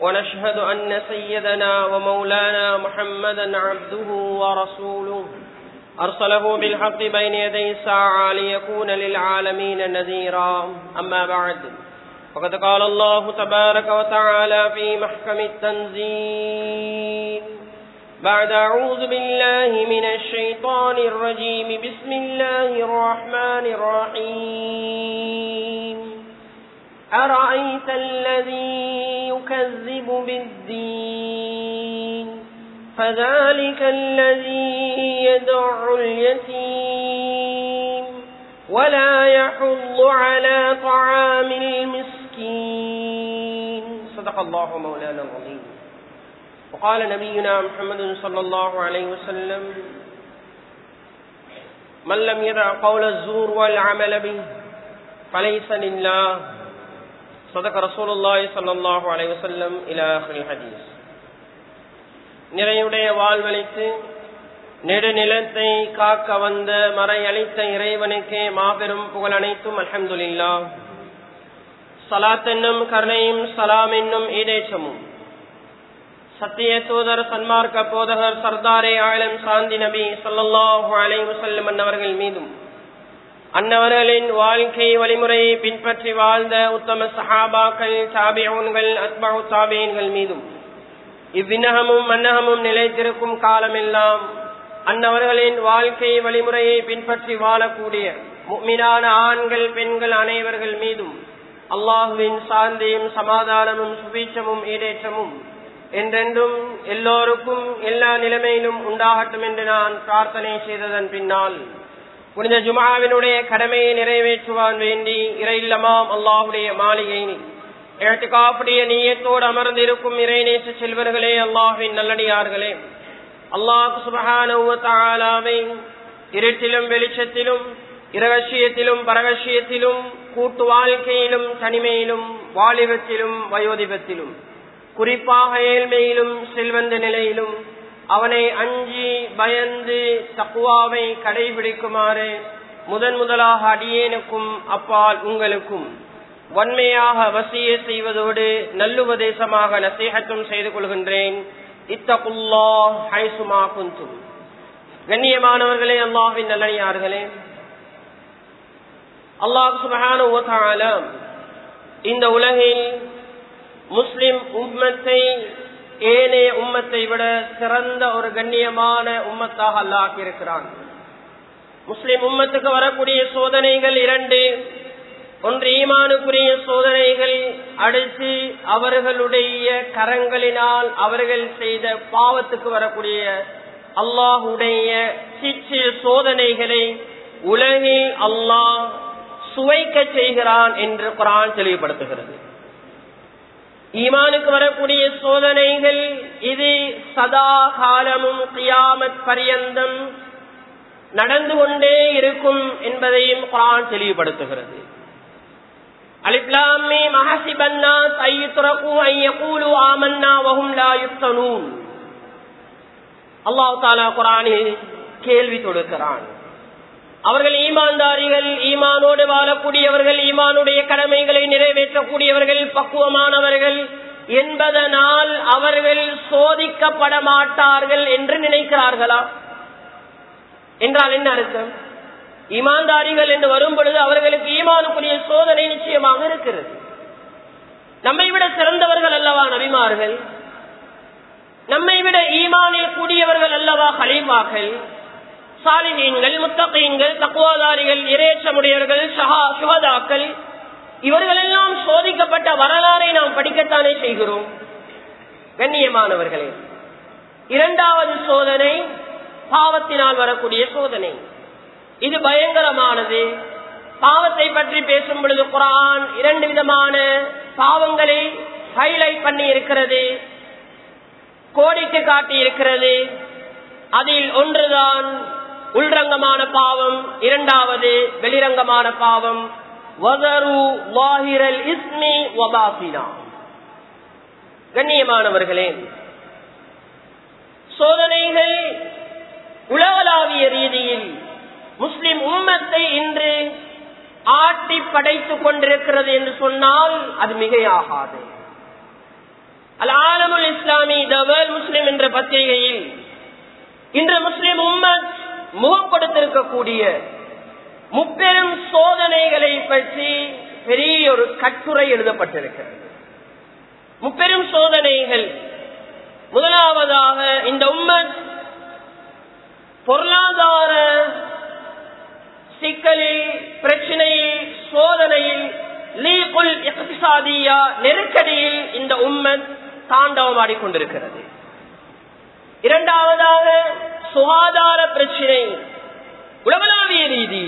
ونشهد أن سيدنا ومولانا محمدا عبده ورسوله. أرسله بالحق بين يدي الساعة ليكون للعالمين نذيرا. أما بعد فقد قال الله تبارك وتعالى في محكم التنزيل بعد أعوذ بالله من الشيطان الرجيم. بسم الله الرحمن الرحيم. أرأيت الذي يكذب بالدين؟ فذلك الذي يدع اليتيم. ولا يحض على طعام المسكين. صدق الله مولانا العظيم. وقال نبينا محمد صلى الله عليه وسلم من لم يدع قول الزور والعمل به فليس لله صدق رسول الله صلى الله عليه وسلم إلى آخر الحديث நிறையுடைய வாழ்வழித்து நெடுநிலத்தை காக்க வந்த மறை அளித்த இறைவனுக்கே மாபெரும் புகழ் அனைத்தும் அலமதுல்லா சலாத் என்னும் கருணையும் சலாம் என்னும் ஈடேற்றமும் சத்திய தூதர் சன்மார்க்க போதகர் சர்தாரே ஆலம் சாந்தி நபி சொல்லல்லாஹு அலை முசல்லம் அன்னவர்கள் மீதும் அன்னவர்களின் வாழ்க்கை வழிமுறையை பின்பற்றி வாழ்ந்த உத்தம சஹாபாக்கள் சாபியவன்கள் அத்பாவு சாபியன்கள் மீதும் இவ்வினகமும் மன்னகமும் நிலைத்திருக்கும் காலமெல்லாம் அன்னவர்களின் வாழ்க்கை வழிமுறையை பின்பற்றி வாழக்கூடிய மீனான ஆண்கள் பெண்கள் அனைவர்கள் மீதும் அல்லாஹுவின் சாந்தியும் சமாதானமும் சுபீட்சமும் ஈடேற்றமும் என்றென்றும் எல்லோருக்கும் எல்லா நிலைமையிலும் உண்டாகட்டும் என்று நான் பிரார்த்தனை செய்ததன் பின்னால் புனித ஜுமாவினுடைய கடமையை நிறைவேற்றுவான் வேண்டி இறையில்லமாம் அல்லாஹுடைய மாளிகை ஏட்டுக்காப்புடைய நீயத்தோடு அமர்ந்திருக்கும் இறைநேச செல்வர்களே அல்லாஹுவின் நல்லடியார்களே. அல்லாஹ் சுபகானவை இருட்டிலும் வெளிச்சத்திலும் இரகசியத்திலும் பரகசியத்திலும் கூட்டு வாழ்க்கையிலும் தனிமையிலும் வாலிபத்திலும் வயோதிபத்திலும் குறிப்பாக ஏழ்மையிலும் செல்வந்த நிலையிலும் அவனை அஞ்சி பயந்து தக்குவாவை கடைபிடிக்குமாறு முதன் முதலாக அடியேனுக்கும் அப்பால் உங்களுக்கும். வன்மையாக வசிய செய்வதோடு நல்லுபதேசமாக நசீகத்தும் செய்து கொள்கின்றேன். இத்தகுல்லா ஹைசுமா குந்தும் கண்ணியமானவர்களே அல்லாஹின் நல்லடியார்களே. அல்லாஹ் சுபகான இந்த உலகில் முஸ்லிம் உம்மத்தை ஏனைய உம்மத்தை விட சிறந்த ஒரு கண்ணியமான உம்மத்தாக அல்லாஹ் இருக்கிறான். முஸ்லிம் உம்மத்துக்கு வரக்கூடிய சோதனைகள் இரண்டு. ஒன்று ஈமானுக்குரிய சோதனைகள் அடுத்து அவர்களுடைய கரங்களினால் அவர்கள் செய்த பாவத்துக்கு வரக்கூடிய அல்லாஹுடைய சிச்சு சோதனைகளை உலகில் அல்லாஹ் சுவைக்க செய்கிறான் என்று குரான் தெளிவுபடுத்துகிறது. ஈமானுக்கு வரக்கூடிய சோதனைகள் இது சதா காலமும் கியாமத் பரியந்தம் நடந்து கொண்டே இருக்கும் என்பதையும் குரான் தெளிவுபடுத்துகிறது. அலிப்லாமே மஹசிபன்னா ஐயுத்துறகு ஐயகூலு ஆமன்னா வஹும் லா அல்லாஹ் தாலா குரானில் கேள்வி தொடுக்கிறான். அவர்கள் ஈமான்தாரிகள் ஈமானோடு வாழக்கூடியவர்கள் ஈமானுடைய கடமைகளை நிறைவேற்றக்கூடியவர்கள் பக்குவமானவர்கள் என்பதனால் அவர்கள் சோதிக்கப்பட மாட்டார்கள் என்று நினைக்கிறார்களா? என்றால் என்ன அர்த்தம்? ஈமான்தாரிகள் என்று வரும் பொழுது அவர்களுக்கு ஈமானுக்குரிய சோதனை நிச்சயமாக இருக்கிறது. நம்மை விட சிறந்தவர்கள் அல்லவா நபிமார்கள்? நம்மை விட ஈமானில் கூடியவர்கள் அல்லவா ஹலீமாக்கள் சாலினீன்கள் முத்தகையங்கள் தக்குவாதாரிகள் இறையற்றமுடையவர்கள் சுகதாக்கள் இவர்களெல்லாம் சோதிக்கப்பட்ட வரலாறை நாம் படிக்கத்தானே செய்கிறோம். கண்ணியமானவர்களே இரண்டாவது சோதனை பாவத்தினால் வரக்கூடிய சோதனை. இது பயங்கரமானது. பாவத்தை பற்றி பேசும் பொழுது குரான் இரண்டு விதமான பாவங்களை ஹைலைட் பண்ணி இருக்கிறது. கோடிட்டு காட்டி இருக்கிறது அதில் ஒன்றுதான் உள்ரங்கமான பாவம் இரண்டாவது வெளிரங்கமான பாவம் கண்ணியமானவர்களே சோதனைகள் உலகளாவிய ரீதியில் முஸ்லிம் உம்மத்தை இன்று ஆட்டி படைத்துக் கொண்டிருக்கிறது என்று சொன்னால் அது மிகையாகாது. அல் ஆலமுல் இஸ்லாமி த வேர்ல்ட் முஸ்லிம் என்ற பத்திரிகையில் இன்று முஸ்லிம் உம்மத் முகம் கொடுத்திருக்கக்கூடிய முப்பெரும் சோதனைகளை பற்றி பெரிய ஒரு கட்டுரை எழுதப்பட்டிருக்கிறது. முப்பெரும் சோதனைகள். முதலாவதாக இந்த உம்மத் பொருளாதார சிக்கலில் பிரச்சனையில் சோதனையில் லீகுல் இக்திசாதியா நெருக்கடியில் இந்த உம்மத் தாண்டவமாடி கொண்டிருக்கிறது இரண்டாவதாக சுகாதார பிரச்சனை. உலகளாவிய ரீதி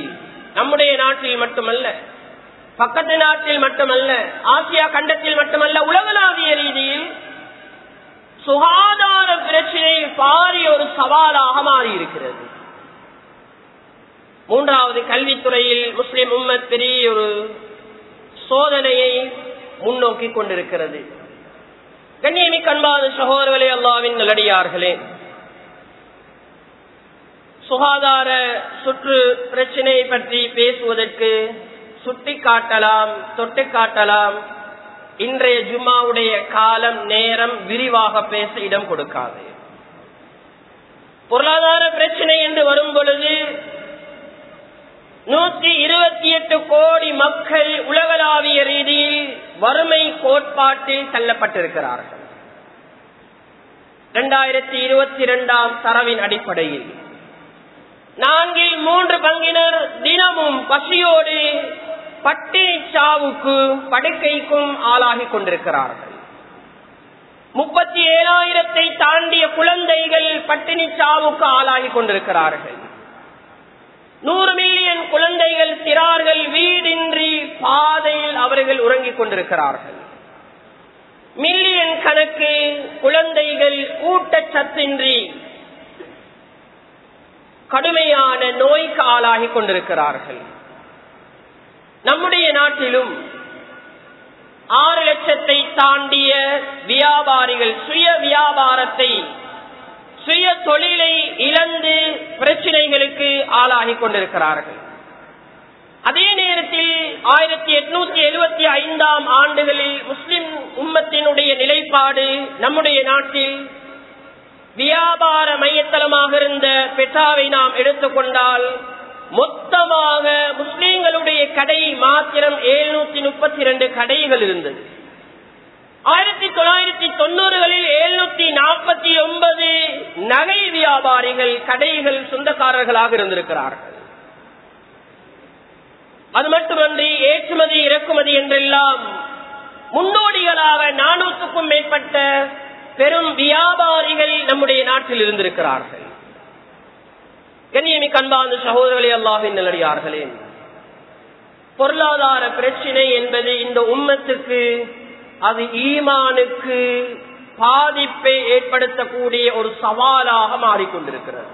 நம்முடைய நாட்டில் மட்டுமல்ல பக்கத்து நாட்டில் மட்டுமல்ல ஆசியா கண்டத்தில் மட்டுமல்ல உலகளாவிய ரீதியில் சுகாதார பிரச்சனை பாரிய ஒரு சவாலாக மாறி இருக்கிறது மூன்றாவது கல்வித்துறையில் முஸ்லிம் உம்மத் பெரிய ஒரு சோதனையை முன்னோக்கி கொண்டிருக்கிறது. கண்ணியமி கண்பாத சகோதரர்களே அல்லாவின் நல்லடியார்களே சுகாதார சுற்று பிரச்சனை பற்றி பேசுவதற்கு சுட்டி காட்டலாம் தொட்டு காட்டலாம். இன்றைய ஜும்மாவுடைய காலம் நேரம் விரிவாக பேச இடம் கொடுக்காது. பொருளாதார பிரச்சனை என்று வரும் பொழுது நூற்றி இருபத்தி எட்டு கோடி மக்கள் உலகளாவிய ரீதியில் வறுமை கோட்பாட்டில் தள்ளப்பட்டிருக்கிறார்கள். இரண்டாயிரத்தி இருபத்தி இரண்டாம் தரவின் அடிப்படையில் நான்கில் மூன்று பங்கினர் தினமும் பசியோடு பட்டினி சாவுக்கு படுக்கைக்கும் ஆளாகி கொண்டிருக்கிறார்கள். முப்பத்தி ஏழாயிரத்தை தாண்டிய குழந்தைகள் பட்டினி சாவுக்கு ஆளாகி கொண்டிருக்கிறார்கள். நூறு மில்லியன் குழந்தைகள் சிறார்கள் வீடின்றி பாதையில் அவர்கள் உறங்கிக் கொண்டிருக்கிறார்கள். மில்லியன் கணக்கு குழந்தைகள் ஊட்டச்சத்தின்றி கடுமையான நோய்க்கு ஆளாகி கொண்டிருக்கிறார்கள். நம்முடைய நாட்டிலும் ஆறு லட்சத்தை தாண்டிய வியாபாரிகள் சுய வியாபாரத்தை சுய தொழிலை இழந்து பிரச்சனைகளுக்கு ஆளாகி கொண்டிருக்கிறார்கள். அதே நேரத்தில் ஆயிரத்தி எட்நூத்தி எழுபத்தி ஐந்தாம் ஆண்டுகளில் முஸ்லிம் உம்மத்தினுடைய நிலைப்பாடு நம்முடைய நாட்டில் வியாபார மையத்தலமாக இருந்த பெட்டாவை நாம் எடுத்துக்கொண்டால் மொத்தமாக முஸ்லிம்களுடைய கடை மாத்திரம் எழுநூத்தி முப்பத்தி இரண்டு கடைகள் இருந்தது. ஆயிரத்தி தொள்ளாயிரத்தி தொண்ணூறுகளில் எழுநூத்தி நாற்பத்தி ஒன்பது நகை வியாபாரிகள் கடைகள் சொந்தக்காரர்களாக இருந்திருக்கிறார்கள். அது மட்டுமன்றி ஏற்றுமதி இறக்குமதி என்றெல்லாம் முன்னோடிகளாக நானூற்றுக்கும் மேற்பட்ட பெரும் வியாபாரிகள் நம்முடைய நாட்டில் இருந்திருக்கிறார்கள். கண்ணியமி கண்பாந்த சகோதரர்களே அல்லாஹின் நிலடியார்களே பொருளாதார பிரச்சினை என்பது இந்த உம்மத்துக்கு அது ஈமானுக்கு பாதிப்பை ஏற்படுத்தக்கூடிய ஒரு சவாலாக மாறிக்கொண்டிருக்கிறது.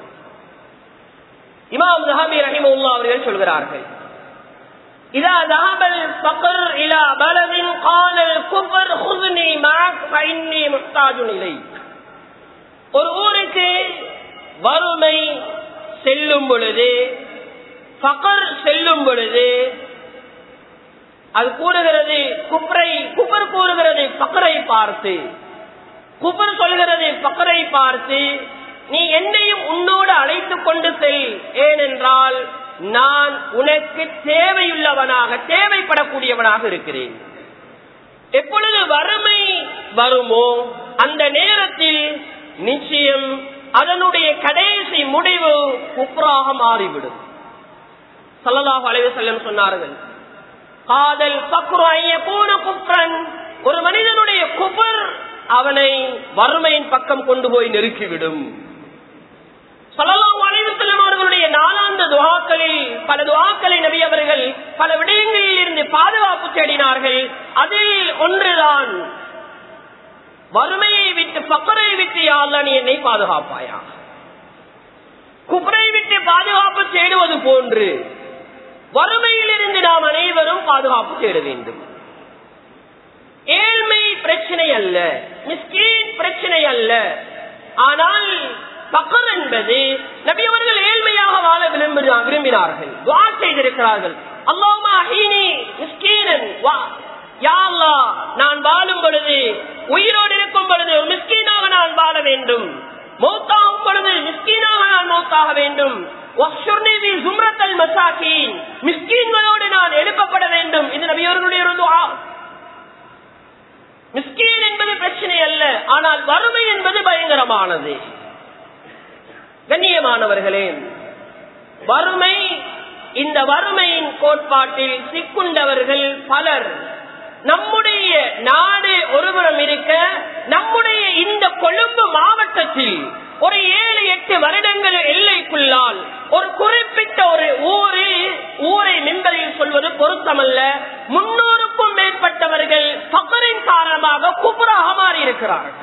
இமாம் ஜஹாபி ரஹிமுல்லா அவர்கள் சொல்கிறார்கள் إذا ذهب الفقر إلى بلد قال الكفر خذني معك فإني محتاج إليك ஒரு ஊருக்கு வறுமை செல்லும் பொழுது பகர் செல்லும் பொழுது அது கூறுகிறது குப்பரை குப்பர் கூறுகிறது பக்கரை பார்த்து குப்பர் சொல்கிறது பக்கரை பார்த்து நீ என்னையும் உன்னோடு அழைத்துக் கொண்டு செல் ஏனென்றால் நான் உனக்கு தேவையுள்ளவனாக தேவைப்படக்கூடியவனாக இருக்கிறேன். எப்பொழுது வறுமை வருமோ அந்த நேரத்தில் நிச்சயம் அதனுடைய கடைசி முடிவு குப்ராக மாறிவிடும். சல்லதாக அலைவு செல்லம் சொன்னார்கள் காதல் பக்ரு ஐயகூன குப்ரன். ஒரு மனிதனுடைய குபர் அவனை வறுமையின் பக்கம் கொண்டு போய் நெருக்கிவிடும். சல்லல்லாஹு அலைஹி அவர்களுடைய நாளாந்த துஆக்களில் பல துவாக்களை நபி அவர்கள் பல விடயங்களில் இருந்து பாதுகாப்பு தேடினார்கள். அதில் ஒன்றுதான் வறுமையை விட்டு பக்கரை விட்டு யாழ்லா என்னை பாதுகாப்பாயா? குபரை விட்டு பாதுகாப்பு தேடுவது போன்று வறுமையிலிருந்து நாம் அனைவரும் பாதுகாப்பு தேட வேண்டும். ஏழ்மை பிரச்சனை அல்ல மிஸ்கீன் பிரச்சனை அல்ல. ஆனால் பக்கர் என்பது நபி அவர்கள் ஏழ்மையாக வாழ விரும்பினா- விரும்பினார்கள். துவா செய்திருக்கிறார்கள். அல்லாமா அஹீனி மிஸ்கீனன் வா. யா அல்லாஹ், நான் வாழும் பொழுது உயிரோடு இருக்கும் பொழுது ஒரு மிஸ்கீனாக நான் வாழ வேண்டும். மௌத்தாகும் பொழுது மிஸ்கீனாக நான் மௌத்தாக வேண்டும். வஹ்ஷுர்னி ஃபீ ஜும்ரத்தல் மசாகீன். மிஸ்கீன்களோடு நான் எழுப்பப்பட வேண்டும். இது நபியவர்களுடைய ஒரு துஆ மிஸ்கீன் என்பது பிரச்சனை அல்ல ஆனால் வறுமை என்பது பயங்கரமானது. கண்ணியமானவர்களே வறுமை இந்த வறுமையின் கோட்பாட்டில் சிக்குண்டவர்கள் பலர். நம்முடைய நாடு ஒருபுறம் இருக்க நம்முடைய இந்த கொழும்பு மாவட்டத்தில் ஒரு ஏழு எட்டு வருடங்கள் எல்லைக்குள்ளால் ஒரு குறிப்பிட்ட ஒரு ஊரு ஊரை மின்பரில் சொல்வது பொருத்தமல்ல முன்னூறுக்கும் மேற்பட்டவர்கள் பக்கரின் காரணமாக குப்புராக மாறி இருக்கிறார்கள்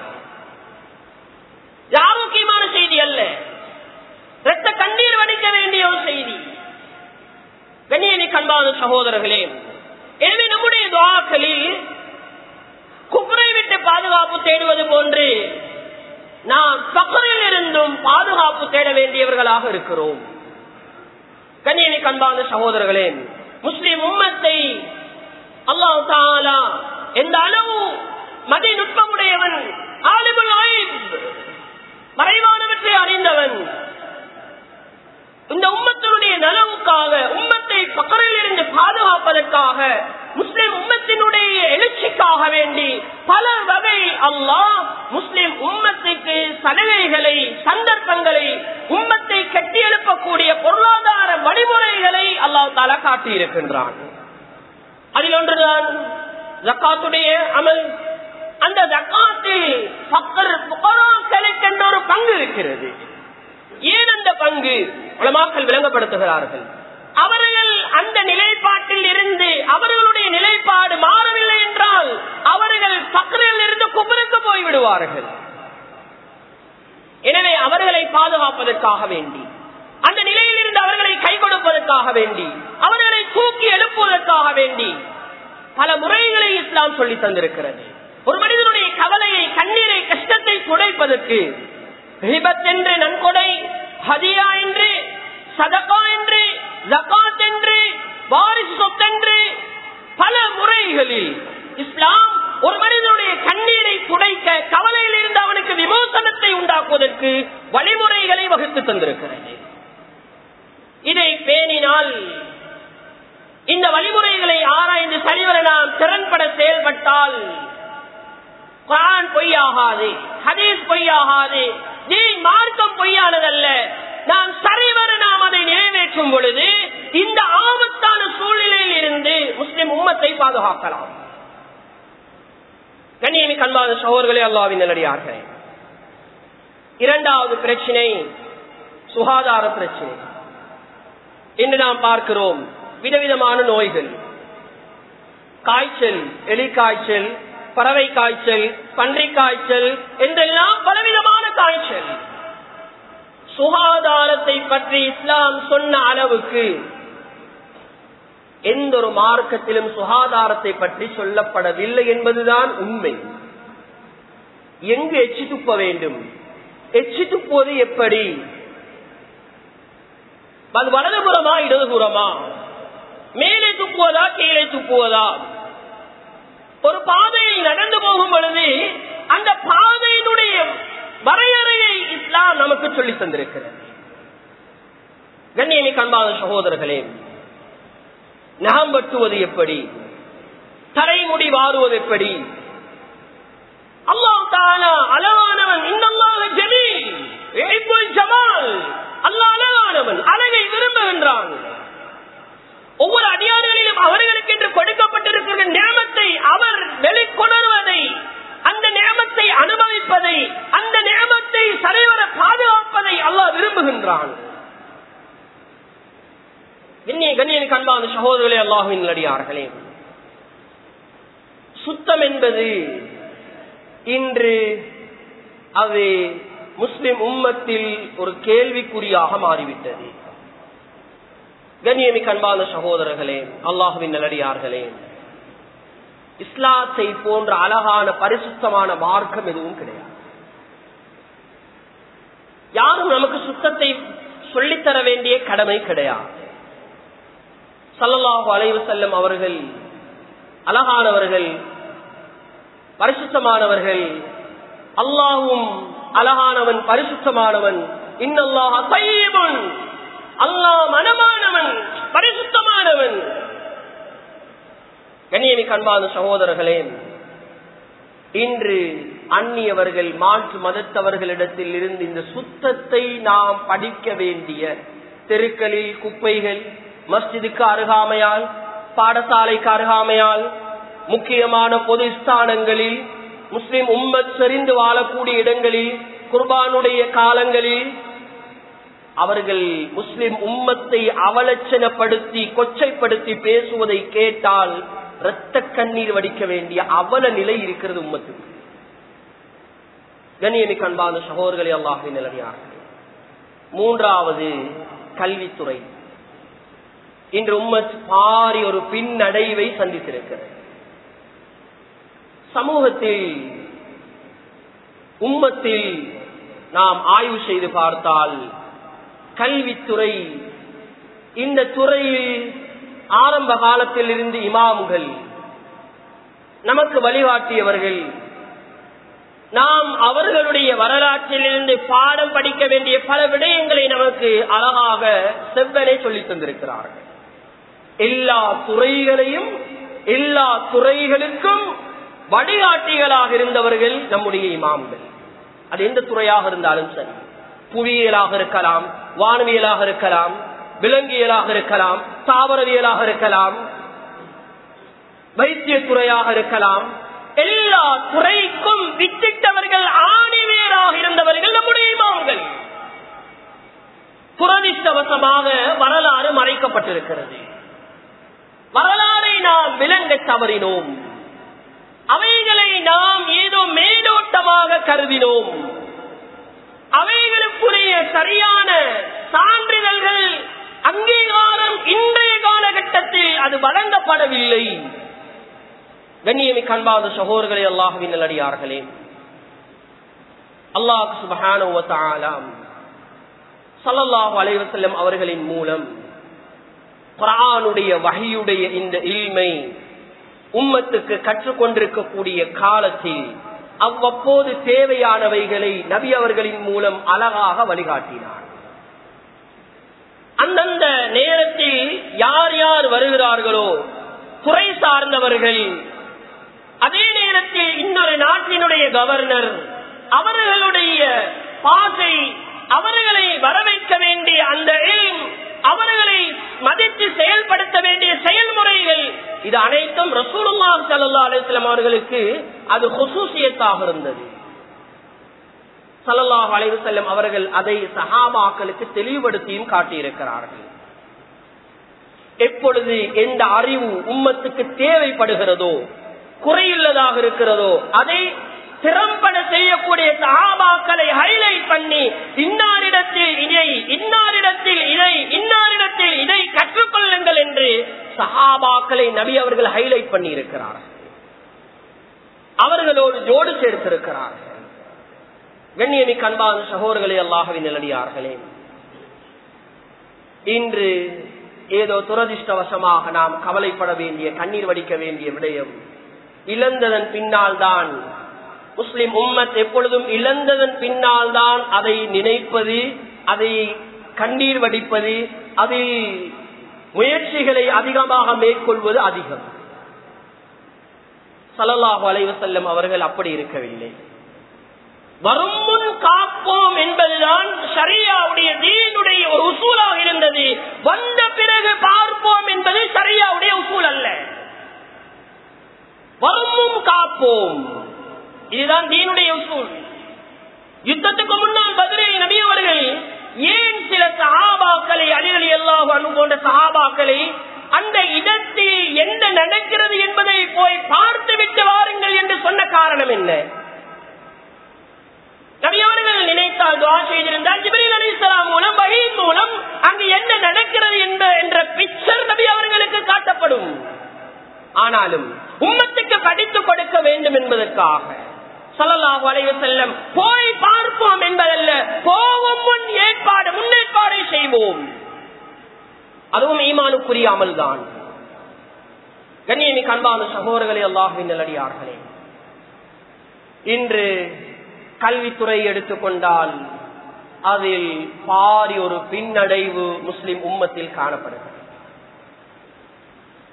இது ஆரோக்கியமான செய்தி அல்ல ரத்த கண்ணீர் வடிக்க வேண்டிய ஒரு செய்தி கண்ணியனை கண்பான சகோதரர்களே எனவே நம்முடைய துவாக்களில் குப்புரை விட்டு பாதுகாப்பு தேடுவது போன்று நாம் பக்கரில் இருந்தும் பாதுகாப்பு தேட வேண்டியவர்களாக இருக்கிறோம் கண்ணியனை கண்பான சகோதரர்களே முஸ்லிம் உம்மத்தை அல்லாஹ் தாலா எந்த அளவு மதி நுட்பமுடையவன் ஆலிபுல் ஆயிப் மறைவானவற்றை அறிந்தவன் இந்த உம்மத்தினுடைய நலவுக்காக உம்மத்தை பக்கரில் இருந்து பாதுகாப்பதற்காக முஸ்லிம் உம்மத்தினுடைய எழுச்சிக்காக வேண்டி பல வகை அல்லாஹ் முஸ்லிம் உம்மத்துக்கு சலுகைகளை சந்தர்ப்பங்களை உம்மத்தை கட்டியெழுப்பக்கூடிய பொருளாதார வழிமுறைகளை அல்லாஹ் தாலா காட்டியிருக்கின்றான். அதில் ஒன்றுதான் ஜக்காத்துடைய அமல். அந்த ஜக்காத்தில் பக்கர் புகராக்களுக்கு என்ற ஒரு பங்கு இருக்கிறது. ஏன் அந்த பங்கு? உலமாக்கள் விளங்கப்படுத்துகிறார்கள். அவர்கள் அந்த நிலைப்பாட்டில் இருந்து அவர்களுடைய நிலைப்பாடு மாறவில்லை என்றால் அவர்கள் பக்கத்தில் இருந்து குபருக்கு போய் விடுவார்கள் எனவே அவர்களை பாதுகாப்பதற்காக வேண்டி அந்த நிலையில் இருந்து அவர்களை கை கொடுப்பதற்காக வேண்டி அவர்களை தூக்கி எழுப்புவதற்காக வேண்டி பல முறைகளை இஸ்லாம் சொல்லி தந்திருக்கிறது. ஒரு மனிதனுடைய கவலையை கண்ணீரை கஷ்டத்தை துடைப்பதற்கு ஹிபத் என்று நன்கொடை ஹதியா என்று சதகா என்று ஜகாத் என்று வாரிசு சொத்தென்று பல முறைகளில் இஸ்லாம் ஒரு மனிதனுடைய கண்ணீரை துடைக்க கவலையில் இருந்து அவனுக்கு விமோசனத்தை உண்டாக்குவதற்கு வழிமுறைகளை வகுத்து தந்திருக்கிறது. இதை பேணினால் இந்த வழிமுறைகளை ஆராய்ந்து சரிவர நாம் திறன்பட செயல்பட்டால் குரான் பொய்யாகாது ஹதீஸ் பொய்யாகாது நீ மார்க்கம் பொய்யானதல்ல நாம் சரிவர நாம் அதை நிறைவேற்றும் பொழுது இந்த ஆபத்தான சூழ்நிலையில் இருந்து முஸ்லிம் உம்மத்தை பாதுகாக்கலாம். கண்ணியமி கண்பாத சகோதரர்களே அல்லாவின் நல்லடியார்களே. இரண்டாவது பிரச்சனை சுகாதார பிரச்சனை. இன்று நாம் பார்க்கிறோம் விதவிதமான நோய்கள். காய்ச்சல் எலி காய்ச்சல் பறவை காய்ச்சல் பன்றி காய்ச்சல் என்றெல்லாம் பலவிதமான காய்ச்சல். சுகாதாரத்தை பற்றி இஸ்லாம் சொன்ன அளவுக்கு எந்த ஒரு மார்க்கத்திலும் சுகாதாரத்தை பற்றி சொல்லப்படவில்லை என்பதுதான் உண்மை. எங்கு எச்சி துப்ப வேண்டும்? எச்சு துப்புவது எப்படி? அது வலதுபுறமா இடதுபுறமா? மேலே துப்புவதா கீழே துப்புவதா? ஒரு பாதையில் நடந்து போகும் பொழுது அந்த பாதையினுடைய வரையறையை இஸ்லாம் நமக்கு சொல்லி தந்திருக்கிறது. கண்ணியமி கண்பாத சகோதரர்களே நகம் வெட்டுவது எப்படி? தலைமுடி வாருவது எப்படி? அல்லாஹ் தானா அழகானவன் இன்னல்லாக ஜமீல் ஜமால் அல்லா அழகானவன் அழகை விரும்புகின்றான். ஒவ்வொரு அடியார்களிலும் அவர்களுக்கு என்று கொடுக்கப்பட்டிருக்கிற நியமத்தை அவர் வெளிக்கொணர்வதை நியமத்தை அனுபவிப்பதை அந்த நியமத்தை சரிவர பாதுகாப்பதை அல்லாஹ் விரும்புகின்றான். கண்ணியன் கண்பான சகோதரர்களே அல்லாஹுவின் அடியார்களே. சுத்தம் என்பது இன்று அது முஸ்லிம் உம்மத்தில் ஒரு கேள்விக்குறியாக மாறிவிட்டது. கண்ணியமிக்க அன்பான சகோதரர்களே அல்லாஹுவின் நல்லடியார்களே இஸ்லாத்தை போன்ற அழகான பரிசுத்தமான மார்க்கம் எதுவும் கிடையாது. யாரும் நமக்கு சுத்தத்தை சொல்லித்தர வேண்டிய கடமை கிடையாது. சல்லல்லாஹு அலைவு செல்லும் அவர்கள் அழகானவர்கள் பரிசுத்தமானவர்கள் அல்லாஹும் அழகானவன் பரிசுத்தமானவன் இன்னல்லாஹ் அல்லாஹ் மனமானவன் பரிசுத்தமானவன். கண்ணியமிக்க அன்பான சகோதரர்களே இன்று அந்நியவர்கள் மாற்று மதத்தவர்களிடத்தில் இருந்து இந்த சுத்தத்தை நாம் படிக்க வேண்டிய தெருக்களில் குப்பைகள் மஸ்ஜிதுக்கு அருகாமையால் பாடசாலைக்கு அருகாமையால் முக்கியமான பொது ஸ்தானங்களில் முஸ்லிம் உம்மத் செறிந்து வாழக்கூடிய இடங்களில் குர்பானுடைய காலங்களில் அவர்கள் முஸ்லிம் உம்மத்தை அவலட்சணப்படுத்தி கொச்சைப்படுத்தி பேசுவதை கேட்டால் இரத்த கண்ணீர் வடிக்க வேண்டிய அவல நிலை இருக்கிறது உம்மத்துக்கு. கண்ணியமிக்கு கண்பான சகோதரர்களே அல்லாஹின் நிலைமையாக மூன்றாவது கல்வித்துறை. இன்று உம்மத் பாரி ஒரு பின்னடைவை சந்தித்திருக்கிறது. சமூகத்தில் உம்மத்தில் நாம் ஆய்வு செய்து பார்த்தால் கல்வித்துறை இந்த துறையில் ஆரம்ப காலத்தில் இருந்து இமாமுகள் நமக்கு வழிகாட்டியவர்கள் நாம் அவர்களுடைய வரலாற்றிலிருந்து பாடம் படிக்க வேண்டிய பல விடயங்களை நமக்கு அழகாக செவ்வனை சொல்லித் தந்திருக்கிறார்கள். எல்லா துறைகளையும் எல்லா துறைகளுக்கும் வழிகாட்டிகளாக இருந்தவர்கள் நம்முடைய இமாம்கள். அது எந்த துறையாக இருந்தாலும் சரி. புவியியலாக இருக்கலாம் வானவியலாக இருக்கலாம் விலங்கியலாக இருக்கலாம் தாவரவியலாக இருக்கலாம் வைத்திய துறையாக இருக்கலாம் எல்லா துறைக்கும் வித்திட்டவர்கள் ஆணிவேராக இருந்தவர்கள் நம்முடைய இமாம்கள். துரதிஷ்டவசமாக வரலாறு மறைக்கப்பட்டிருக்கிறது. வரலாறை நாம் விளங்க தவறினோம். அவைகளை நாம் ஏதோ மேலோட்டமாக கருதினோம். அவைகளுக்குரிய சரியான சான்றிதழ்கள் அங்கீகாரம் இன்றைய காலகட்டத்தில் அது வழங்கப்படவில்லை. கண்ணியமி கண்பாத சகோதரர்களே அல்லாஹுவின் நல்லடியார்களே. அல்லாஹ் சுபஹானம் சல்லல்லாஹு அலைவசல்லம் அவர்களின் மூலம் குரானுடைய வகையுடைய இந்த இல்மை உம்மத்துக்கு கற்றுக்கொண்டிருக்கக்கூடிய காலத்தில் அவ்வப்போது தேவையானவைகளை நபி அவர்களின் மூலம் அழகாக வழிகாட்டினார். அந்தந்த நேரத்தில் யார் யார் வருகிறார்களோ துறை சார்ந்தவர்கள். அதே நேரத்தில் இன்னொரு நாட்டினுடைய கவர்னர் அவர்களுடைய பாசை அவர்களை வரவேற்க வேண்டிய அந்த அவர்களை மதித்து செயல்படுத்த வேண்டிய செயல்முறைகள் இது அனைத்தும் ரசூலுல்லா சல்லா அலிஸ்லாம் அவர்களுக்கு அது ஹொசூசியத்தாக இருந்தது. சல்லாஹ் அலைவு செல்லம் அவர்கள் அதை சஹாபாக்களுக்கு தெளிவுபடுத்தியும் காட்டியிருக்கிறார்கள். எப்பொழுது எந்த அறிவு உம்மத்துக்கு தேவைப்படுகிறதோ குறையுள்ளதாக இருக்கிறதோ அதை திறம்பட செய்யக்கூடிய சகாபாக்களை ஹைலைட் பண்ணி இன்னாரிடத்தில் இதை இன்னாரிடத்தில் இதை இன்னாரிடத்தில் இதை கற்றுக்கொள்ளுங்கள் என்று சஹாபாக்களை நபி அவர்கள் ஹைலைட் பண்ணி இருக்கிறார்கள் அவர்களோடு ஜோடு சேர்த்திருக்கிறார்கள். கண்ணியமி கண்பான சகோதரர்களே அல்லாஹவி நிலடியார்களே. இன்று ஏதோ துரதிருஷ்டவசமாக நாம் கவலைப்பட வேண்டிய கண்ணீர் வடிக்க வேண்டிய விடயம் இழந்ததன் பின்னால் தான் முஸ்லிம் உம்மத் எப்பொழுதும் இழந்ததன் பின்னால் தான் அதை நினைப்பது அதை கண்ணீர் வடிப்பது அதை முயற்சிகளை அதிகமாக மேற்கொள்வது அதிகம். சலல்லாஹு அலைவசல்லம் அவர்கள் அப்படி இருக்கவில்லை. வரும் முன் காப்போம் என்பதுதான் சரியாவுடைய தீனுடைய ஒரு உசூலாக இருந்தது. வந்த பிறகு பார்ப்போம் என்பது சரியாவுடைய உசூல் அல்ல. வரும் காப்போம். இதுதான் தீனுடைய உசூல். யுத்தத்துக்கு முன்னால் பதிலை நபியவர்கள் ஏன் சில சகாபாக்களை அலிகளி எல்லாம் போன்ற சகாபாக்களை அந்த இடத்தில் என்ன நடக்கிறது என்பதை போய் பார்த்து விட்டு வாருங்கள் என்று சொன்ன காரணம் என்ன நபியவர்கள் நினைத்தால் ஆனாலும் உம்மத்துக்கு படித்து கொடுக்க வேண்டும் என்பதற்காக. சலல்லாஹு அலைஹி செல்லம் போய் பார்ப்போம் என்பதல்ல போவோம் முன் ஏற்பாடு முன்னேற்பாடை செய்வோம். அதுவும் ஈமானுக்குரிய அமல்தான். கண்ணியமிக்க அன்பான சகோதரர்களே அல்லாஹுவின் நல்லடியார்களே இன்று கல்வித்துறை எடுத்துக்கொண்டால் அதில் பாரி ஒரு பின்னடைவு முஸ்லிம் உம்மத்தில் காணப்படுகிறது.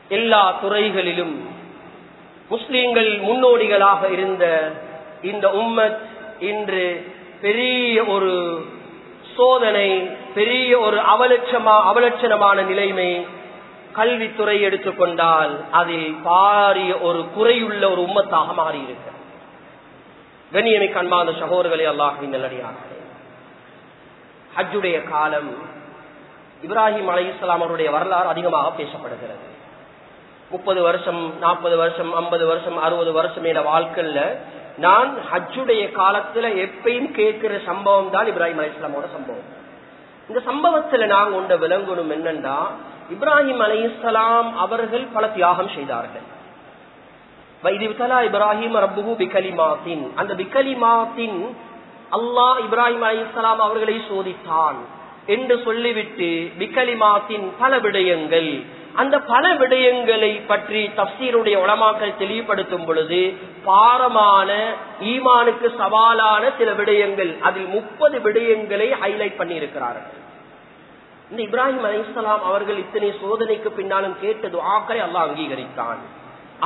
எல்லா துறைகளிலும் முஸ்லீம்கள் முன்னோடிகளாக இருந்த இந்த உம்மத் இன்று பெரிய ஒரு சோதனை பெரிய ஒரு அவலட்சமா அவலட்சணமான நிலைமை கல்வித்துறை எடுத்துக்கொண்டால் அதில் பாரிய ஒரு குறையுள்ள ஒரு உம்மத்தாக மாறியிருக்க கண்ணியமிக்க கண்மாந்த சகோதரர்களை அல்லாஹின் நல்லடியார்களே. ஹஜ்ஜுடைய காலம் இப்ராஹிம் அலை இஸ்லாம் அவருடைய வரலாறு அதிகமாக பேசப்படுகிறது. முப்பது வருஷம் நாற்பது வருஷம் ஐம்பது வருஷம் அறுபது வருஷம் என வாழ்க்கையில நான் ஹஜ்ஜுடைய காலத்துல எப்பயும் கேட்கிற சம்பவம் தான் இப்ராஹிம் அலி இஸ்லாமோட சம்பவம். இந்த சம்பவத்துல நாங்க உண்ட விளங்கணும் என்னன்னா இப்ராஹிம் அலி இஸ்லாம் அவர்கள் பல தியாகம் செய்தார்கள். இப்ராஹிம் ரப்புகு பிகலிமாத்தின். அந்த பிகலிமாத்தின் அல்லாஹ் இப்ராஹிம் அலி இஸ்லாம் அவர்களை சோதித்தான். என்று சொல்லிவிட்டு பிகலிமாத்தின் பல விடயங்கள் அந்த பல விடயங்களை பற்றி தப்சீருடைய உளமாக்கள் தெளிவுபடுத்தும் பொழுது பாரமான ஈமானுக்கு சவாலான சில விடயங்கள் அதில் முப்பது விடயங்களை ஹைலைட் பண்ணி இருக்கிறார்கள் இந்த இப்ராஹிம் அலிஸ்லாம் அவர்கள் இத்தனை சோதனைக்கு பின்னாலும் கேட்டது ஆக்களை அல்லாஹ் அங்கீகரித்தான்.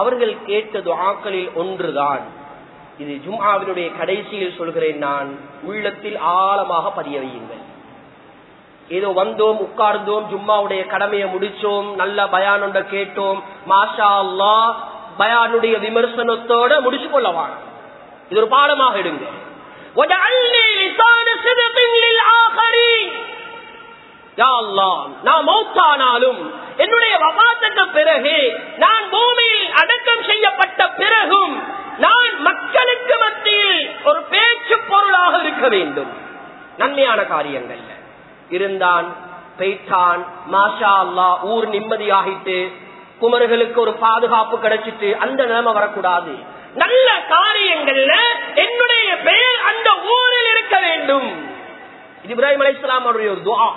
அவர்கள் கேட்டது ஆக்களில் ஒன்றுதான். இது ஜும்ஆவினுடைய கடைசியில் சொல்கிறேன் நான் உள்ளத்தில் ஆழமாக பதிய வையுங்கள். ஏதோ வந்தோம் உட்கார்ந்தோம் ஜும்மாவுடைய கடமையை முடிச்சோம் நல்ல பயானொண்ட கேட்டோம். மாஷா அல்லா பயானுடைய விமர்சனத்தோட முடிச்சு கொள்ளவான் இது ஒரு பாடமாக எடுங்க. நான் மௌத்தானாலும் என்னுடைய வபாத்துக்கு பிறகு நான் பூமியில் அடக்கம் செய்யப்பட்ட பிறகும் நான் மக்களுக்கு மத்தியில் ஒரு பேச்சு பொருளாக இருக்க வேண்டும். நன்மையான காரியங்கள் இருந்தான். பெய்தான் மாஷா அல்லா ஊர் நிம்மதியாகிட்டு குமர்களுக்கு ஒரு பாதுகாப்பு கிடைச்சிட்டு அந்த நிலைமை வரக்கூடாது. நல்ல காரியங்கள்ல என்னுடைய பெயர் அந்த ஊரில் இருக்க வேண்டும். இது இப்ராஹிம் அலி இஸ்லாம் அவருடைய ஒரு துவா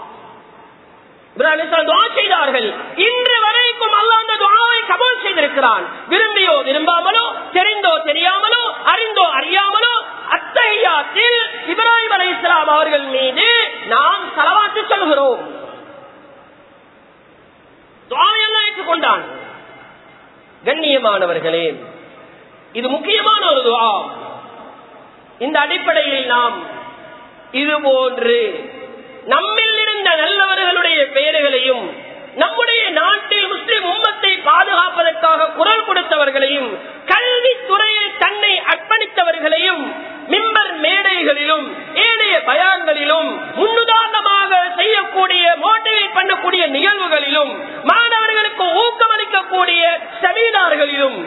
செய்தார்கள். இன்று வரைக்கும் அல்ல அந்த துவாவை கபூல் செய்திருக்கிறான். விரும்பியோ விரும்பாமலோ தெரிந்தோ தெரியாமலோ அறிந்தோ அறியாமலோ அத்தையாத்தில் இப்ராஹிம் அலை இஸ்லாம் அவர்கள் மீது நாம் செலவாத்து சொல்கிறோம். துவாவையெல்லாம் ஏற்றுக்கொண்டான். கண்ணியமானவர்களே இது முக்கியமான ஒரு துவா இந்த அடிப்படையில் நாம் இது போன்று நம்மில் இருந்த நல்லவர்களுடைய பெயர்களையும் நம்முடைய நாட்டில் முஸ்லிம் உம்மத்தை பாதுகாப்பதற்காக குரல் கொடுத்தவர்களையும் கல்வித்துறையில் தன்னை அர்ப்பணித்தவர்களையும் மிம்பர் மேடைகளிலும் ஏனைய பயான்களிலும் முன்னுதாரணமாக செய்யக்கூடிய மோட்டிவேட் பண்ணக்கூடிய நிகழ்வுகளிலும் மாணவர்களுக்கு ஊக்கமளிக்கக்கூடிய செமினார்களிலும்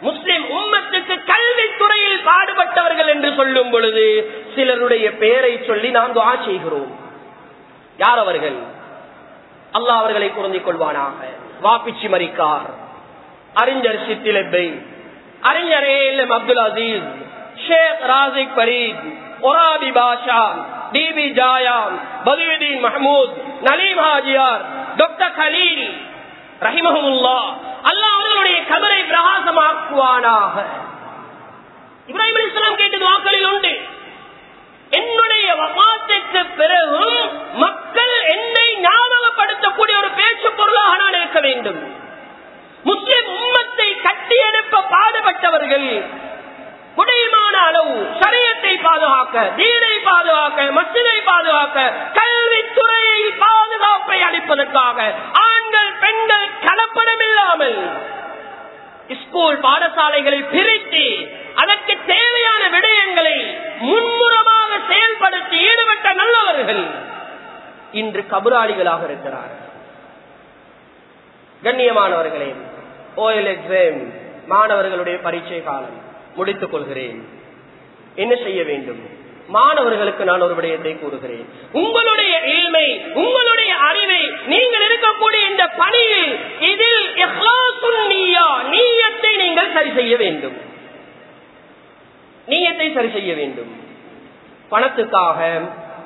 முஸ்லிம் உம்மத்துக்கு கல்வித்துறையில் பாடுபட்டவர்கள் என்று சொல்லும் பொழுது சிலருடைய பெயரை சொல்லி நாம் துவா செய்கிறோம். யார் அவர்கள்? அல்லா அவர்களை குறந்திக் கொள்வானாக. வாப்பிச்சி மறிக்கார். அறிஞர் சித்திலெப்பை. அறிஞர் A L M Abdul Aziz. Sheikh Razik Fareed Orabi Pasha TB Jayah Badiuddin Mahmud Naleem Hajiar doctor Kaleel ரஹிமஹமுல்லா அல்லாஹ் அவர்களுடைய கபரை பிரகாசமாக்குவானாக இப்ராஹிம் அலி இஸ்லாம் கேட்டது வாக்களில் உண்டு என்னுடைய வபாத்திற்கு பிறகும் மக்கள் என்னை ஞாபகப்படுத்தக்கூடிய ஒரு பேச்சு பொருளாக நான் இருக்க வேண்டும் முஸ்லிம் உம்மத்தை கட்டியெழுப்ப பாடுபட்டவர்கள் முடியுமான அளவு சரியத்தை பாதுகாக்க தீனை பாதுகாக்க மசிதை பாதுகாக்க கல்வித்துறையில் பாதுகாப்பை அளிப்பதற்காக ஆண்கள் பெண்கள் கலப்படம் இல்லாமல் ஸ்கூல் பாடசாலைகளை பிரித்து அதற்கு தேவையான விடயங்களை முன்முறமாக செயல்படுத்தி ஈடுபட்ட நல்லவர்கள் இன்று கபுராளிகளாக இருக்கிறார்கள். கண்ணியமானவர்களே ஓயல் எக்ஸாம் மாணவர்களுடைய பரீட்சை காலம். முடித்துக் கொள்கிறேன். என்ன செய்ய வேண்டும்? மாணவர்களுக்கு நான் ஒரு விடயத்தை கூறுகிறேன். உங்களுடைய ஏழ்மை உங்களுடைய அறிவை நீங்கள் இருக்கக்கூடிய இந்த பணியில் இதில் நீயத்தை நீங்கள் சரி செய்ய வேண்டும். நீயத்தை சரி செய்ய வேண்டும். பணத்துக்காக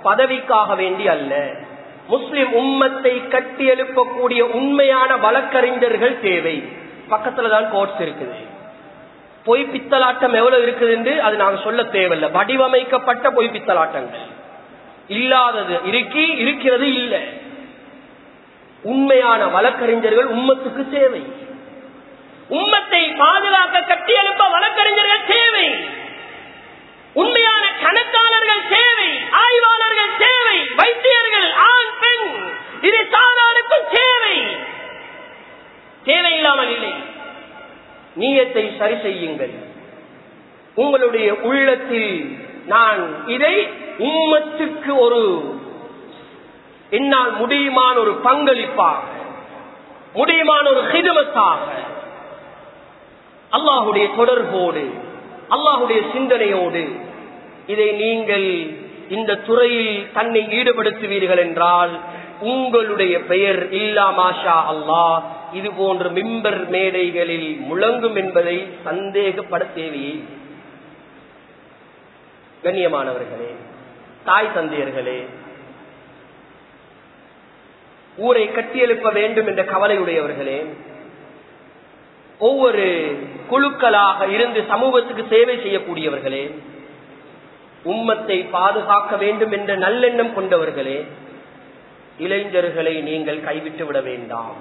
பதவிக்காக வேண்டி அல்ல. முஸ்லிம் உம்மத்தை கட்டி எழுப்பக்கூடிய உண்மையான வழக்கறிஞர்கள் தேவை. பக்கத்துல தான் கோர்ட்ஸ் இருக்குது. பொய் பித்தலாட்டம் எவ்வளவு இருக்குது என்று அது நாங்க சொல்ல தேவையில்லை. வடிவமைக்கப்பட்ட பொய் பித்தலாட்டங்கள். இல்லாதது இருக்கி இருக்கிறது இல்லை. உண்மையான வழக்கறிஞர்கள் உம்மத்துக்கு தேவை. உம்மத்தை பாதுகாக்க கட்டியெழுப்ப வழக்கறிஞர்கள் தேவை. உண்மையான கணக்காளர்கள் தேவை. ஆய்வாளர்கள் தேவை. வைத்தியர்கள் ஆண் பெண் இது சாதாருக்கும் தேவை. தேவையில்லாமல் இல்லை. நீயத்தை சரி செய்யுங்கள். உங்களுடைய உள்ளத்தில் நான் இதை உம்மத்துக்கு ஒரு என்னால் முடியுமான ஒரு பங்களிப்பாக முடியுமான ஒரு ஹிதமத்தாக அல்லாஹுடைய தொடர்போடு அல்லாஹுடைய சிந்தனையோடு இதை நீங்கள் இந்த துறையில் தன்னை ஈடுபடுத்துவீர்கள் என்றால் உங்களுடைய பெயர் இல்லா மாஷா அல்லாஹ் இது போன்ற மிம்பர் மேடைகளில் முழங்கும் என்பதை சந்தேகப்பட தேவையே. கண்ணியமானவர்களே தாய் தந்தையர்களே ஊரை கட்டியெழுப்ப வேண்டும் என்ற கவலையுடையவர்களே ஒவ்வொரு குழுக்களாக இருந்து சமூகத்துக்கு சேவை செய்யக்கூடியவர்களே உம்மத்தை பாதுகாக்க வேண்டும் என்ற நல்லெண்ணம் கொண்டவர்களே இளைஞர்களை நீங்கள் கைவிட்டு விட வேண்டாம்.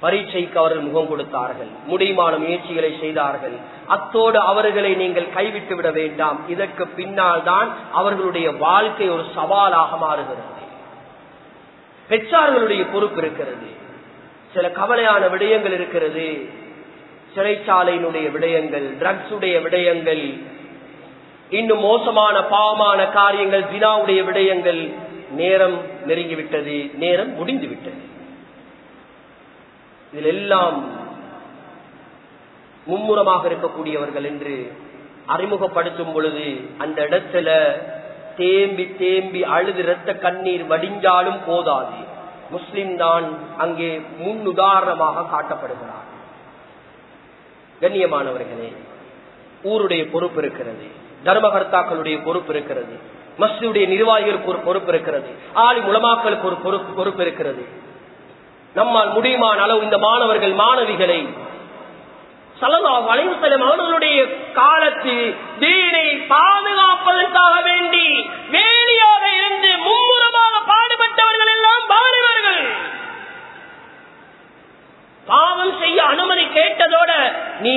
பரீட்சைக்கு அவர்கள் முகம் கொடுத்தார்கள். முடிமான முயற்சிகளை செய்தார்கள். அத்தோடு அவர்களை நீங்கள் கைவிட்டு விட வேண்டாம். இதற்கு பின்னால் தான் அவர்களுடைய வாழ்க்கை ஒரு சவாலாக மாறுகிறது. பெற்றார்களுடைய பொறுப்பு இருக்கிறது. சில கவலையான விடயங்கள் இருக்கிறது. சிறைச்சாலையினுடைய விடயங்கள் ட்ரக்ஸ் உடைய விடயங்கள் இன்னும் மோசமான பாவமான காரியங்கள் தினாவுடைய விடயங்கள் நேரம் நெருங்கிவிட்டது. நேரம் முடிந்து விட்டது இதில் எல்லாம் மும்முரமாக இருக்கக்கூடியவர்கள் என்று அறிமுகப்படுத்தும் பொழுது அந்த இடத்துல தேம்பி தேம்பி அழுது இரத்த கண்ணீர் வடிஞ்சாலும் போதாது. முஸ்லிம் தான் அங்கே முன் உதாரணமாக காட்டப்படுகிறார். கண்ணியமானவர்களே ஊருடைய பொறுப்பு இருக்கிறது தர்மகர்த்தாக்களுடைய பொறுப்பு இருக்கிறது மஸ்ஜிதுடைய நிர்வாகிகளுக்கு ஒரு பொறுப்பு இருக்கிறது ஆளி முலமாக்களுக்கு ஒரு பொறுப்பு பொறுப்பு இருக்கிறது. நம்மால் முடியுமான அளவு இந்த மாணவர்கள் மாணவிகளை. சலதா வளைவுசலம் அவர்களுடைய காலத்தில் தீனை பாதுகாப்பதற்காக வேண்டி வேலியாக இருந்து மும்முரமாக பாடுபட்டவர்கள் எல்லாம் பாடுவார்கள் பாவம் செய்ய அனுமதி கேட்டதோட நீ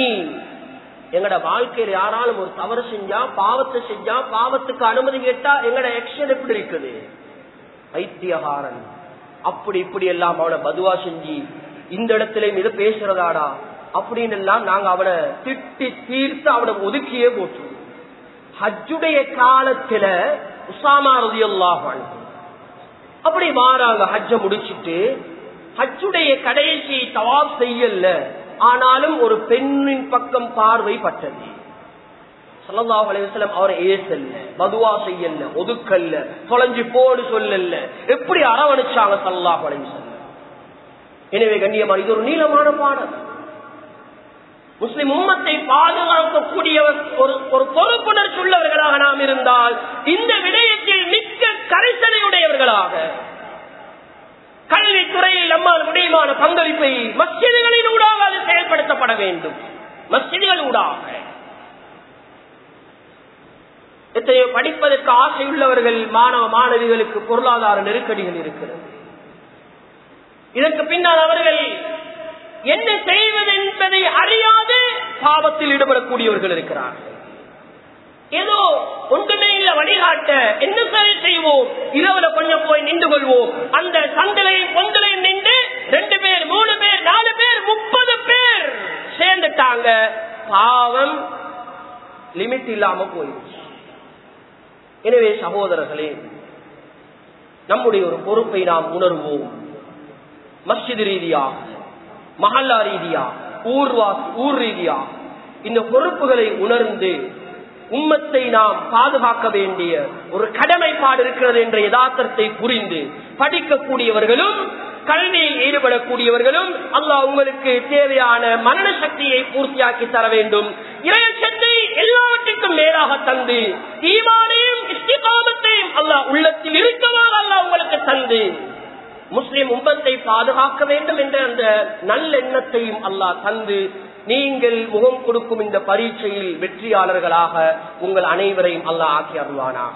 எங்கட வாழ்க்கையில யாராலும் ஒரு தவறு செஞ்சா பாவத்தை செஞ்சா பாவத்துக்கு அனுமதி கேட்டா எங்கட எக்ஷன் எப்படி இருக்குது? வைத்தியகாரன். அப்படி இப்படி எல்லாம் அவளை பதுவா செஞ்சு இந்த இடத்துல இதை பேசுறதாடா அப்படின்னு எல்லாம் நாங்க அவளை திட்டி தீர்த்து அவனை ஒதுக்கியே போட்டு ஹஜ்ஜுடைய காலத்துல உசாமா ரதியல்லாஹ் அப்படி மாறாங்க ஹஜ்ஜ முடிச்சிட்டு ஹஜ்ஜுடைய கடைசி தவாப் செய்யல. ஆனாலும் ஒரு பெண்ணின் பக்கம் பார்வை பட்டது. சல்லல்லாஹு அலைவசலம் அவரை ஏசல்ல மதுவா செய்யல ஒதுக்கல்ல தொலைஞ்சு போடு சொல்லல எப்படி அரவணைச்சாங்க சல்லல்லாஹு அலைவசல்ல எனவே கண்ணியமான இது ஒரு நீளமான பாடம். முஸ்லிம் உம்மத்தை பாதுகாக்கக்கூடிய ஒரு ஒரு பொறுப்புணர்ச்சி உள்ளவர்களாக நாம் இருந்தால் இந்த விடயத்தில் மிக்க கரைசனையுடையவர்களாக கல்வித்துறையில் நம்மால் முடியுமான பங்களிப்பை மசிதிகளின் ஊடாக அது செயல்படுத்தப்பட வேண்டும். மசிதிகள் ஊடாக. எத்தனையோ படிப்பதற்கு ஆசையுள்ளவர்கள் மாணவ மாணவிகளுக்கு பொருளாதார நெருக்கடிகள் இருக்கிறது. இதற்கு பின்னால் அவர்கள் என்ன செய்வது என்பதை அறியாது பாவத்தில் ஈடுபடக்கூடியவர்கள் இருக்கிறார்கள். ஏதோ ஒன்றுமே இல்ல வழிகாட்ட. என்ன சரி செய்வோம்? இரவுல கொஞ்சம் போய் நின்று கொள்வோம். அந்த சந்தலையும் பொந்திலையும் நின்று ரெண்டு பேர் மூணு பேர் நாலு பேர் முப்பது பேர் சேர்ந்துட்டாங்க. பாவம் லிமிட் இல்லாம போயிடுச்சு. எனவே சகோதரர்களே நம்முடைய ஒரு பொறுப்பை நாம் உணர்வோம். மஸ்ஜித் ரீதியாக மஹல்லா ரீதியாக ஊர்வாசி ஊர் ரீதியாக இந்த பொறுப்புகளை உணர்ந்து உம்மத்தை நாம் பாதுகாக்க வேண்டிய ஒரு கடமைப்பாடு இருக்கிறது என்ற யதார்த்தத்தை புரிந்து படிக்கக்கூடியவர்களும் கல்வியில் ஈடுபடக்கூடியவர்களும் அல்லாஹ் உங்களுக்கு தேவையான மரண சக்தியை பூர்த்தியாக்கி தர வேண்டும். இறையச்சத்தை எல்லாவற்றுக்கும் மேலாக தந்து ஈமானையும் அல்லாஹ் உள்ளத்தில் இருக்கவாறு அல்லாஹ் உங்களுக்கு தந்து. முஸ்லிம் உம்பத்தை பாதுகாக்க வேண்டும் என்ற அந்த நல்லெண்ணத்தையும் அல்லாஹ் தந்து நீங்கள் முகம் கொடுக்கும் இந்த பரீட்சையில் வெற்றியாளர்களாக உங்கள் அனைவரையும் அல்லாஹ் ஆக்கி அருவானாக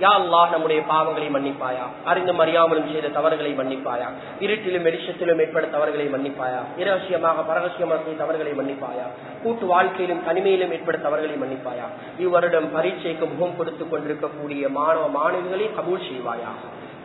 யா அல்லாஹ் நம்முடைய பாவங்களை மன்னிப்பாயா? அறிந்தும் அறியாமலும் செய்த தவறுகளை மன்னிப்பாயா? இருட்டிலும் வெளிச்சத்திலும் ஏற்பட தவறுகளை மன்னிப்பாயா? இரகசியமாக பரகசியமாக செய்த தவறுகளை மன்னிப்பாயா? கூட்டு வாழ்க்கையிலும் தனிமையிலும் ஏற்பட தவறுகளை மன்னிப்பாயா? இவ்வருடம் பரீட்சைக்கு முகம் கொடுத்துக் கொண்டிருக்கக்கூடிய மாணவ மாணவிகளை கபூல் செய்வாயா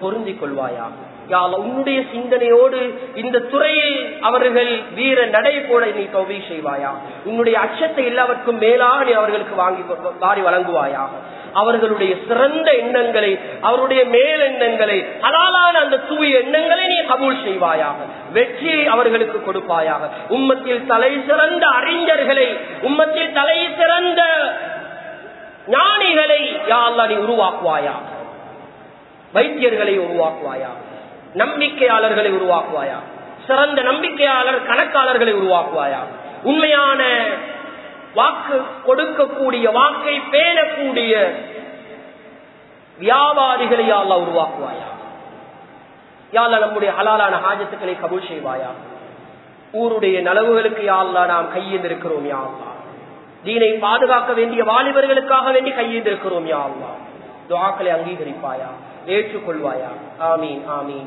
பொருந்திக் கொள்வாயா? யாழ் உன்னுடைய சிந்தனையோடு இந்த துறையில் அவர்கள் வீர நடை போல நீ தொகை செய்வாயா? உன்னுடைய அச்சத்தை எல்லாவற்கும் மேலாக நீ அவர்களுக்கு வாங்கி வாரி வழங்குவாயாக அவர்களுடைய சிறந்த எண்ணங்களை அவருடைய மேல் எண்ணங்களை அலாலான அந்த தூய எண்ணங்களை நீ கபூல் செய்வாயாக. வெற்றியை அவர்களுக்கு கொடுப்பாயாக. உம்மத்தில் தலை சிறந்த அறிஞர்களை உம்மத்தில் தலை சிறந்த ஞானிகளை யாழ்லா நீ உருவாக்குவாயாக. வைத்தியர்களை உருவாக்குவாயா? நம்பிக்கையாளர்களை உருவாக்குவாயா? சிறந்த நம்பிக்கையாளர் கணக்காளர்களை உருவாக்குவாயா? உண்மையான வாக்கு கொடுக்கக்கூடிய வாக்கை பேணக்கூடிய வியாபாரிகளை யாழ்லா உருவாக்குவாயா? யாழ்லா நம்முடைய ஹலாலான ஹாஜத்துக்களை கபூல் செய்வாயா? ஊருடைய நலவுகளுக்கு யாழ்லா நாம் கையெழுந்திருக்கிறோம் யாழ்லா. தீனை பாதுகாக்க வேண்டிய வாலிபர்களுக்காக வேண்டி கையெழுந்திருக்கிறோம் யாழ்லா. துவாக்களை அங்கீகரிப்பாயா? ஏற்றுக்கொள்வாயா? ஆமீன் ஆமீன்.